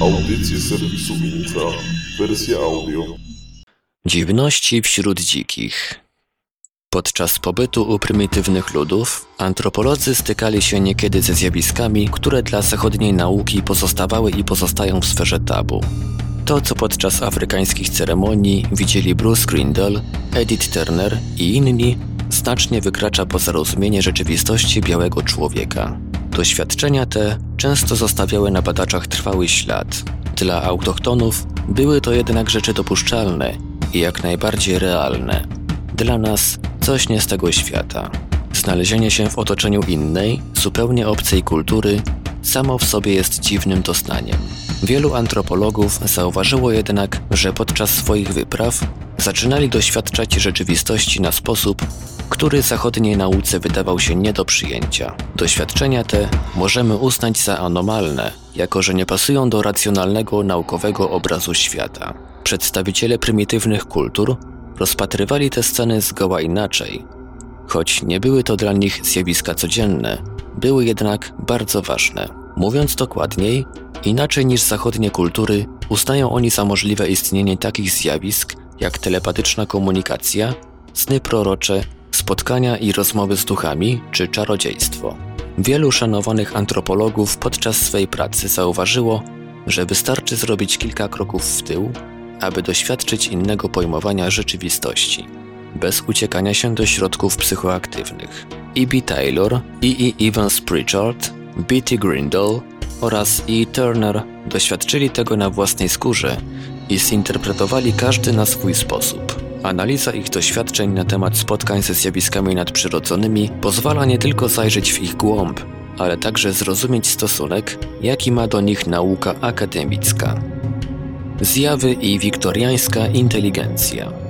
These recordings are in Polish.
Audycje serwisu Infra, wersja audio. Dziwności wśród dzikich. Podczas pobytu u prymitywnych ludów, antropolodzy stykali się niekiedy ze zjawiskami, które dla zachodniej nauki pozostawały i pozostają w sferze tabu. To, co podczas afrykańskich ceremonii widzieli Bruce Grindle, Edith Turner i inni, znacznie wykracza poza rozumienie rzeczywistości białego człowieka. Doświadczenia te często zostawiały na badaczach trwały ślad. Dla autochtonów były to jednak rzeczy dopuszczalne i jak najbardziej realne. Dla nas coś nie z tego świata. Znalezienie się w otoczeniu innej, zupełnie obcej kultury samo w sobie jest dziwnym doznaniem. Wielu antropologów zauważyło jednak, że podczas swoich wypraw zaczynali doświadczać rzeczywistości na sposób, który zachodniej nauce wydawał się nie do przyjęcia. Doświadczenia te możemy uznać za anomalne, jako że nie pasują do racjonalnego naukowego obrazu świata. Przedstawiciele prymitywnych kultur rozpatrywali te sceny zgoła inaczej. Choć nie były to dla nich zjawiska codzienne, były jednak bardzo ważne. Mówiąc dokładniej, inaczej niż zachodnie kultury, uznają oni za możliwe istnienie takich zjawisk jak telepatyczna komunikacja, sny prorocze, spotkania i rozmowy z duchami czy czarodziejstwo. Wielu szanowanych antropologów podczas swej pracy zauważyło, że wystarczy zrobić kilka kroków w tył, aby doświadczyć innego pojmowania rzeczywistości, bez uciekania się do środków psychoaktywnych. E.B. Taylor, E.E. Evans Pritchard, B.T. Grindle oraz E. Turner doświadczyli tego na własnej skórze i zinterpretowali każdy na swój sposób. Analiza ich doświadczeń na temat spotkań ze zjawiskami nadprzyrodzonymi pozwala nie tylko zajrzeć w ich głąb, ale także zrozumieć stosunek, jaki ma do nich nauka akademicka. Zjawy i wiktoriańska inteligencja.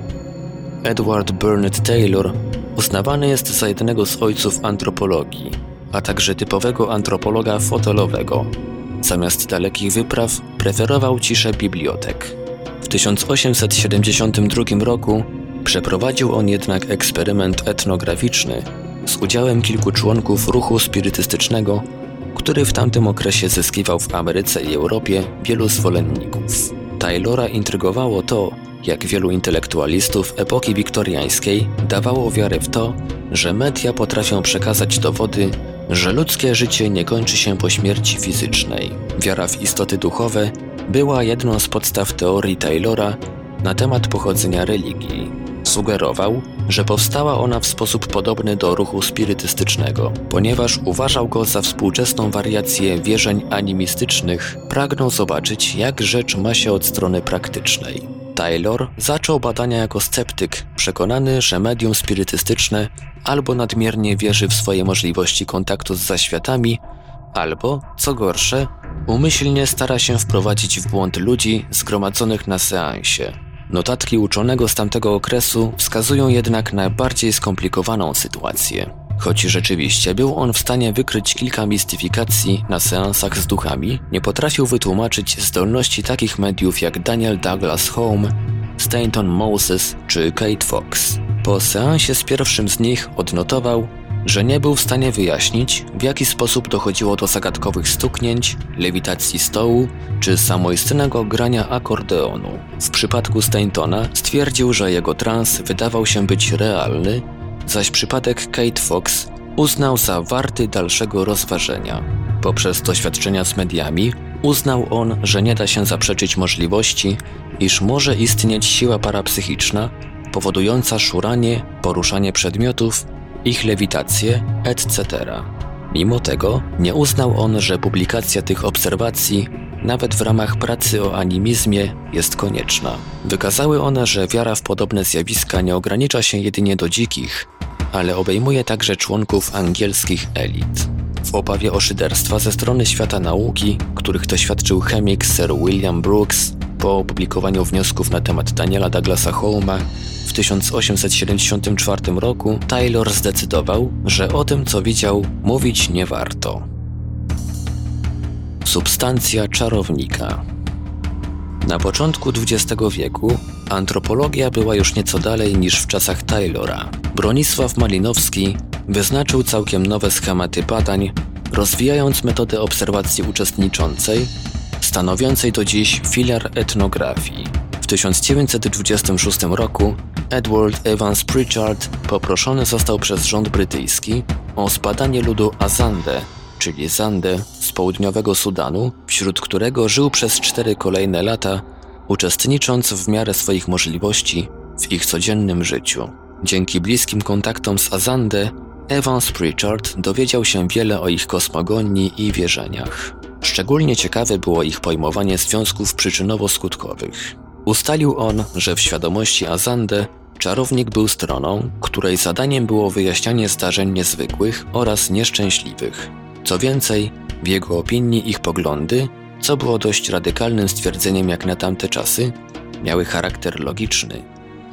Edward Burnett Taylor uznawany jest za jednego z ojców antropologii, a także typowego antropologa fotelowego. Zamiast dalekich wypraw preferował ciszę bibliotek. W 1872 roku przeprowadził on jednak eksperyment etnograficzny z udziałem kilku członków ruchu spirytystycznego, który w tamtym okresie zyskiwał w Ameryce i Europie wielu zwolenników. Taylora intrygowało to, jak wielu intelektualistów epoki wiktoriańskiej dawało wiarę w to, że media potrafią przekazać dowody, że ludzkie życie nie kończy się po śmierci fizycznej. Wiara w istoty duchowe była jedną z podstaw teorii Taylora na temat pochodzenia religii. Sugerował, że powstała ona w sposób podobny do ruchu spirytystycznego, ponieważ uważał go za współczesną wariację wierzeń animistycznych, pragnął zobaczyć, jak rzecz ma się od strony praktycznej. Taylor zaczął badania jako sceptyk, przekonany, że medium spirytystyczne albo nadmiernie wierzy w swoje możliwości kontaktu z zaświatami, albo, co gorsze, umyślnie stara się wprowadzić w błąd ludzi zgromadzonych na seansie. Notatki uczonego z tamtego okresu wskazują jednak na bardziej skomplikowaną sytuację. Choć rzeczywiście był on w stanie wykryć kilka mistyfikacji na seansach z duchami, nie potrafił wytłumaczyć zdolności takich mediów jak Daniel Douglas Home, Stanton Moses czy Kate Fox. Po seansie z pierwszym z nich odnotował, że nie był w stanie wyjaśnić, w jaki sposób dochodziło do zagadkowych stuknięć, lewitacji stołu czy samoistnego grania akordeonu. W przypadku Stantona stwierdził, że jego trans wydawał się być realny, zaś przypadek Kate Fox uznał za warty dalszego rozważenia. Poprzez doświadczenia z mediami uznał on, że nie da się zaprzeczyć możliwości, iż może istnieć siła parapsychiczna powodująca szuranie, poruszanie przedmiotów ich lewitację, etc. Mimo tego nie uznał on, że publikacja tych obserwacji, nawet w ramach pracy o animizmie, jest konieczna. Wykazały one, że wiara w podobne zjawiska nie ogranicza się jedynie do dzikich, ale obejmuje także członków angielskich elit. W obawie o szyderstwa ze strony świata nauki, których doświadczył chemik Sir William Brooks po opublikowaniu wniosków na temat Daniela Douglasa Holma w 1874 roku, Taylor zdecydował, że o tym co widział mówić nie warto. Substancja czarownika. Na początku XX wieku antropologia była już nieco dalej niż w czasach Taylora. Bronisław Malinowski wyznaczył całkiem nowe schematy badań, rozwijając metodę obserwacji uczestniczącej stanowiącej do dziś filar etnografii. W 1926 roku Edward Evans Pritchard poproszony został przez rząd brytyjski o zbadanie ludu Azande, czyli Zande z południowego Sudanu, wśród którego żył przez cztery kolejne lata, uczestnicząc w miarę swoich możliwości w ich codziennym życiu. Dzięki bliskim kontaktom z Azande, Evans Pritchard dowiedział się wiele o ich kosmogonii i wierzeniach. Szczególnie ciekawe było ich pojmowanie związków przyczynowo-skutkowych. Ustalił on, że w świadomości Azande czarownik był stroną, której zadaniem było wyjaśnianie zdarzeń niezwykłych oraz nieszczęśliwych. Co więcej, w jego opinii ich poglądy, co było dość radykalnym stwierdzeniem jak na tamte czasy, miały charakter logiczny,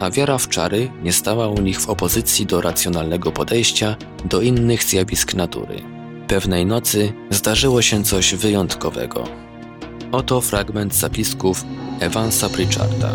a wiara w czary nie stała u nich w opozycji do racjonalnego podejścia do innych zjawisk natury. Pewnej nocy zdarzyło się coś wyjątkowego. Oto fragment zapisków Evansa Pritcharda.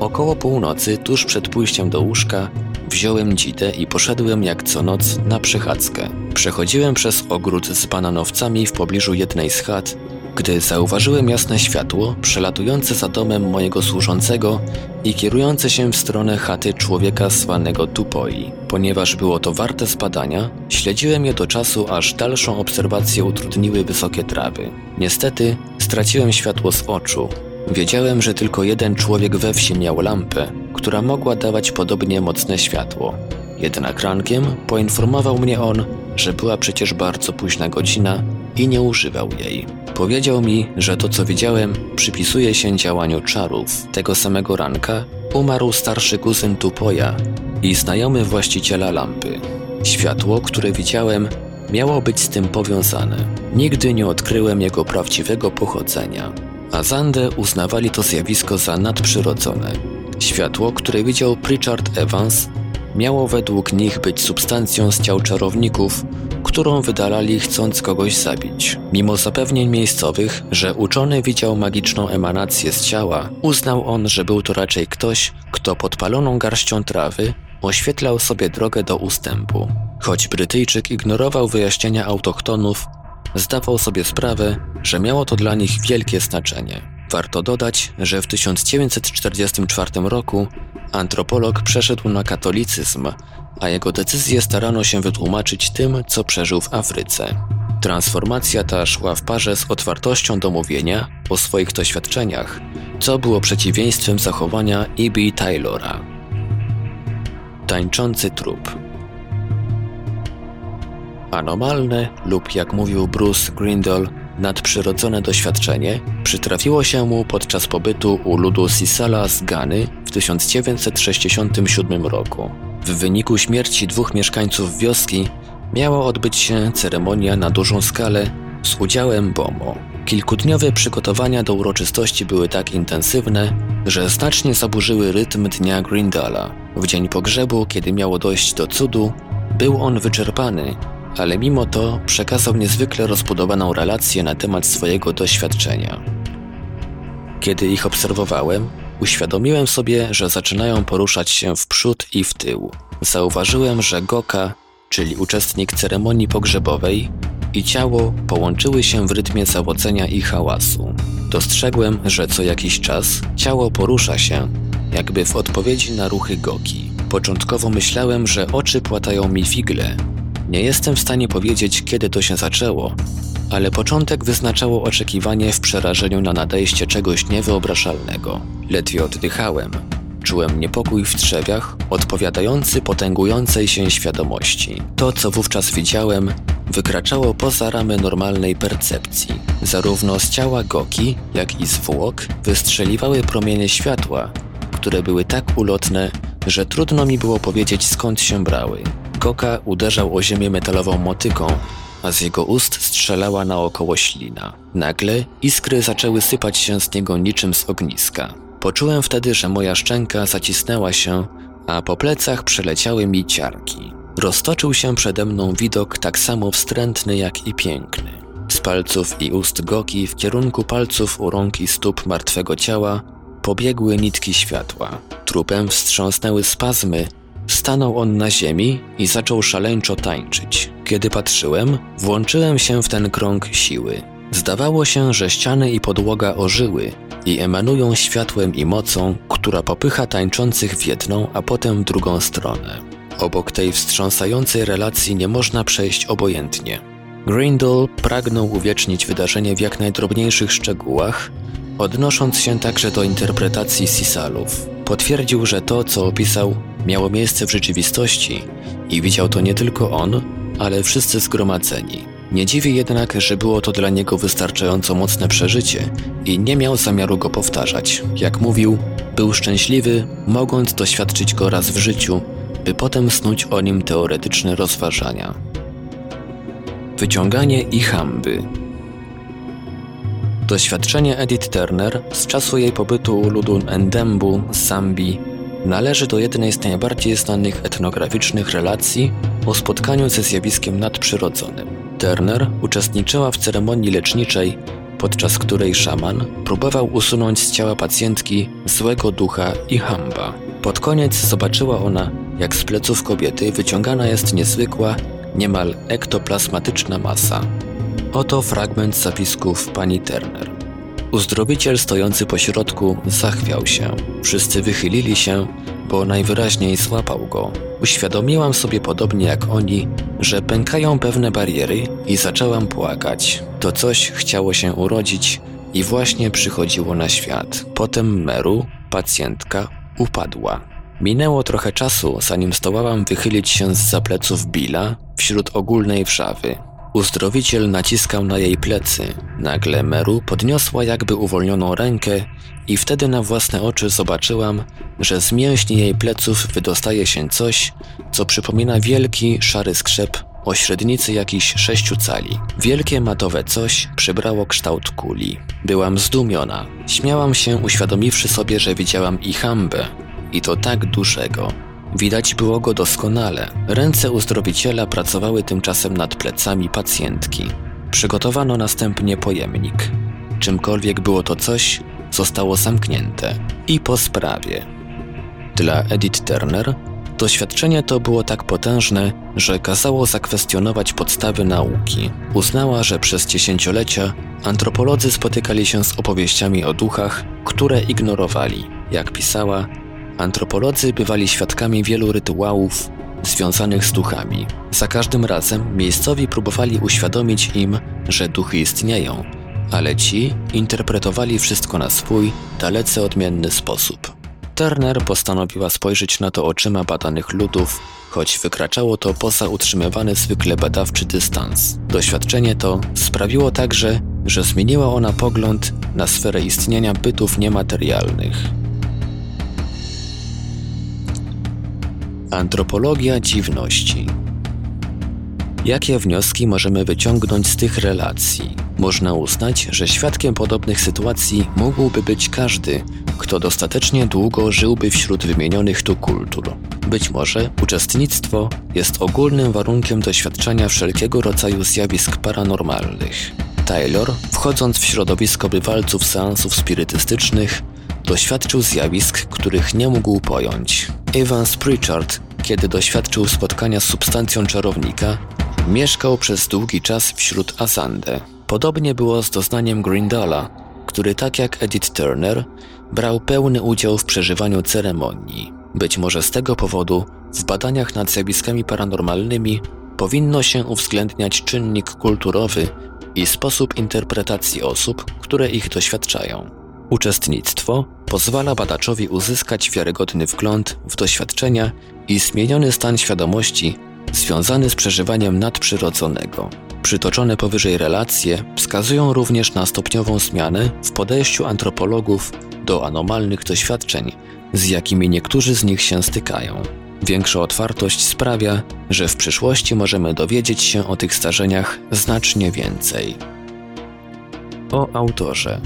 Około północy, tuż przed pójściem do łóżka, wziąłem dzidę i poszedłem jak co noc na przechadzkę. Przechodziłem przez ogród z bananowcami w pobliżu jednej z chat, gdy zauważyłem jasne światło przelatujące za domem mojego służącego i kierujące się w stronę chaty człowieka zwanego Tupoi. Ponieważ było to warte zbadania, śledziłem je do czasu, aż dalszą obserwację utrudniły wysokie trawy. Niestety, straciłem światło z oczu. Wiedziałem, że tylko jeden człowiek we wsi miał lampę, która mogła dawać podobnie mocne światło. Jednak rankiem poinformował mnie on, że była przecież bardzo późna godzina i nie używał jej. Powiedział mi, że to co widziałem przypisuje się działaniu czarów. Tego samego ranka umarł starszy kuzyn Tupoja i znajomy właściciela lampy. Światło, które widziałem, miało być z tym powiązane. Nigdy nie odkryłem jego prawdziwego pochodzenia. A Zandę uznawali to zjawisko za nadprzyrodzone. Światło, które widział Pritchard Evans, miało według nich być substancją z ciał czarowników, którą wydalali chcąc kogoś zabić. Mimo zapewnień miejscowych, że uczony widział magiczną emanację z ciała, uznał on, że był to raczej ktoś, kto podpaloną garścią trawy oświetlał sobie drogę do ustępu. Choć Brytyjczyk ignorował wyjaśnienia autochtonów, zdawał sobie sprawę, że miało to dla nich wielkie znaczenie. Warto dodać, że w 1944 roku antropolog przeszedł na katolicyzm, a jego decyzję starano się wytłumaczyć tym, co przeżył w Afryce. Transformacja ta szła w parze z otwartością do mówienia o swoich doświadczeniach, co było przeciwieństwem zachowania E.B. Taylora. Tańczący trup Anomalne lub jak mówił Bruce Grindle, nadprzyrodzone doświadczenie przytrafiło się mu podczas pobytu u ludu Sisala z Gany w 1967 roku. W wyniku śmierci dwóch mieszkańców wioski miała odbyć się ceremonia na dużą skalę z udziałem Bomo. Kilkudniowe przygotowania do uroczystości były tak intensywne, że znacznie zaburzyły rytm dnia Grindala. W dzień pogrzebu, kiedy miało dojść do cudu, był on wyczerpany, ale mimo to przekazał niezwykle rozbudowaną relację na temat swojego doświadczenia. Kiedy ich obserwowałem, Uświadomiłem sobie, że zaczynają poruszać się w przód i w tył. Zauważyłem, że Goka, czyli uczestnik ceremonii pogrzebowej, i ciało połączyły się w rytmie zawodzenia i hałasu. Dostrzegłem, że co jakiś czas ciało porusza się, jakby w odpowiedzi na ruchy Goki. Początkowo myślałem, że oczy płatają mi figle. Nie jestem w stanie powiedzieć, kiedy to się zaczęło, ale początek wyznaczało oczekiwanie w przerażeniu na nadejście czegoś niewyobrażalnego. Ledwie oddychałem. Czułem niepokój w trzewiach, odpowiadający potęgującej się świadomości. To, co wówczas widziałem, wykraczało poza ramy normalnej percepcji. Zarówno z ciała Goki, jak i zwłok wystrzeliwały promienie światła, które były tak ulotne, że trudno mi było powiedzieć skąd się brały. Goka uderzał o ziemię metalową motyką, a z jego ust strzelała naokoło ślina. Nagle iskry zaczęły sypać się z niego niczym z ogniska. Poczułem wtedy, że moja szczęka zacisnęła się, a po plecach przeleciały mi ciarki. Roztoczył się przede mną widok tak samo wstrętny jak i piękny. Z palców i ust Goki w kierunku palców u rąk i stóp martwego ciała pobiegły nitki światła. Trupem wstrząsnęły spazmy, Stanął on na ziemi i zaczął szaleńczo tańczyć. Kiedy patrzyłem, włączyłem się w ten krąg siły. Zdawało się, że ściany i podłoga ożyły i emanują światłem i mocą, która popycha tańczących w jedną, a potem w drugą stronę. Obok tej wstrząsającej relacji nie można przejść obojętnie. Grindel pragnął uwiecznić wydarzenie w jak najdrobniejszych szczegółach, odnosząc się także do interpretacji Sisalów. Potwierdził, że to, co opisał, miało miejsce w rzeczywistości i widział to nie tylko on, ale wszyscy zgromadzeni. Nie dziwi jednak, że było to dla niego wystarczająco mocne przeżycie i nie miał zamiaru go powtarzać. Jak mówił, był szczęśliwy, mogąc doświadczyć go raz w życiu, by potem snuć o nim teoretyczne rozważania. Wyciąganie i hamby. Doświadczenie Edith Turner z czasu jej pobytu u ludu Ndembu z Zambii należy do jednej z najbardziej znanych etnograficznych relacji o spotkaniu ze zjawiskiem nadprzyrodzonym. Turner uczestniczyła w ceremonii leczniczej, podczas której szaman próbował usunąć z ciała pacjentki złego ducha i hamba. Pod koniec zobaczyła ona, jak z pleców kobiety wyciągana jest niezwykła, niemal ektoplazmatyczna masa. Oto fragment zapisków pani Turner. Uzdrowiciel stojący po środku zachwiał się. Wszyscy wychylili się, bo najwyraźniej złapał go. Uświadomiłam sobie podobnie jak oni, że pękają pewne bariery i zaczęłam płakać. To coś chciało się urodzić i właśnie przychodziło na świat. Potem Meru, pacjentka, upadła. Minęło trochę czasu, zanim zdołałam wychylić się z zapleców Billa wśród ogólnej wrzawy. Uzdrowiciel naciskał na jej plecy. Nagle Meru podniosła jakby uwolnioną rękę i wtedy na własne oczy zobaczyłam, że z mięśni jej pleców wydostaje się coś, co przypomina wielki, szary skrzep o średnicy jakichś sześciu cali. Wielkie matowe coś przybrało kształt kuli. Byłam zdumiona. Śmiałam się, uświadomiwszy sobie, że widziałam i hambę. I to tak dużego. Widać było go doskonale. Ręce uzdrowiciela pracowały tymczasem nad plecami pacjentki. Przygotowano następnie pojemnik. Czymkolwiek było to coś, zostało zamknięte. I po sprawie. Dla Edith Turner doświadczenie to było tak potężne, że kazało zakwestionować podstawy nauki. Uznała, że przez dziesięciolecia antropolodzy spotykali się z opowieściami o duchach, które ignorowali. Jak pisała, Antropolodzy bywali świadkami wielu rytuałów związanych z duchami. Za każdym razem miejscowi próbowali uświadomić im, że duchy istnieją, ale ci interpretowali wszystko na swój, dalece odmienny sposób. Turner postanowiła spojrzeć na to oczyma badanych ludów, choć wykraczało to poza utrzymywany zwykle badawczy dystans. Doświadczenie to sprawiło także, że zmieniła ona pogląd na sferę istnienia bytów niematerialnych. Antropologia dziwności. Jakie wnioski możemy wyciągnąć z tych relacji? Można uznać, że świadkiem podobnych sytuacji mógłby być każdy, kto dostatecznie długo żyłby wśród wymienionych tu kultur. Być może uczestnictwo jest ogólnym warunkiem doświadczenia wszelkiego rodzaju zjawisk paranormalnych. Taylor, wchodząc w środowisko bywalców seansów spirytystycznych, doświadczył zjawisk, których nie mógł pojąć. Evans Pritchard, kiedy doświadczył spotkania z substancją czarownika, mieszkał przez długi czas wśród Asande. Podobnie było z doznaniem Grindala, który tak jak Edith Turner brał pełny udział w przeżywaniu ceremonii. Być może z tego powodu w badaniach nad zjawiskami paranormalnymi powinno się uwzględniać czynnik kulturowy i sposób interpretacji osób, które ich doświadczają. Uczestnictwo pozwala badaczowi uzyskać wiarygodny wgląd w doświadczenia i zmieniony stan świadomości związany z przeżywaniem nadprzyrodzonego. Przytoczone powyżej relacje wskazują również na stopniową zmianę w podejściu antropologów do anomalnych doświadczeń, z jakimi niektórzy z nich się stykają. Większa otwartość sprawia, że w przyszłości możemy dowiedzieć się o tych zdarzeniach znacznie więcej. O autorze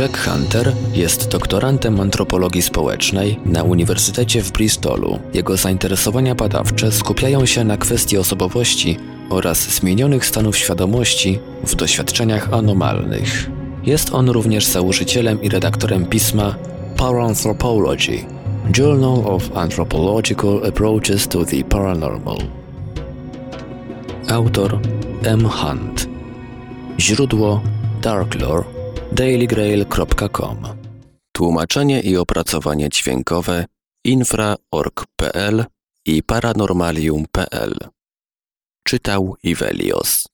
Jack Hunter jest doktorantem antropologii społecznej na Uniwersytecie w Bristolu. Jego zainteresowania badawcze skupiają się na kwestii osobowości oraz zmienionych stanów świadomości w doświadczeniach anomalnych. Jest on również założycielem i redaktorem pisma Paranthropology, Journal of Anthropological Approaches to the Paranormal. Autor M. Hunt Źródło Darklore dailygrail.com Tłumaczenie i opracowanie dźwiękowe infra.org.pl i paranormalium.pl Czytał Ivelios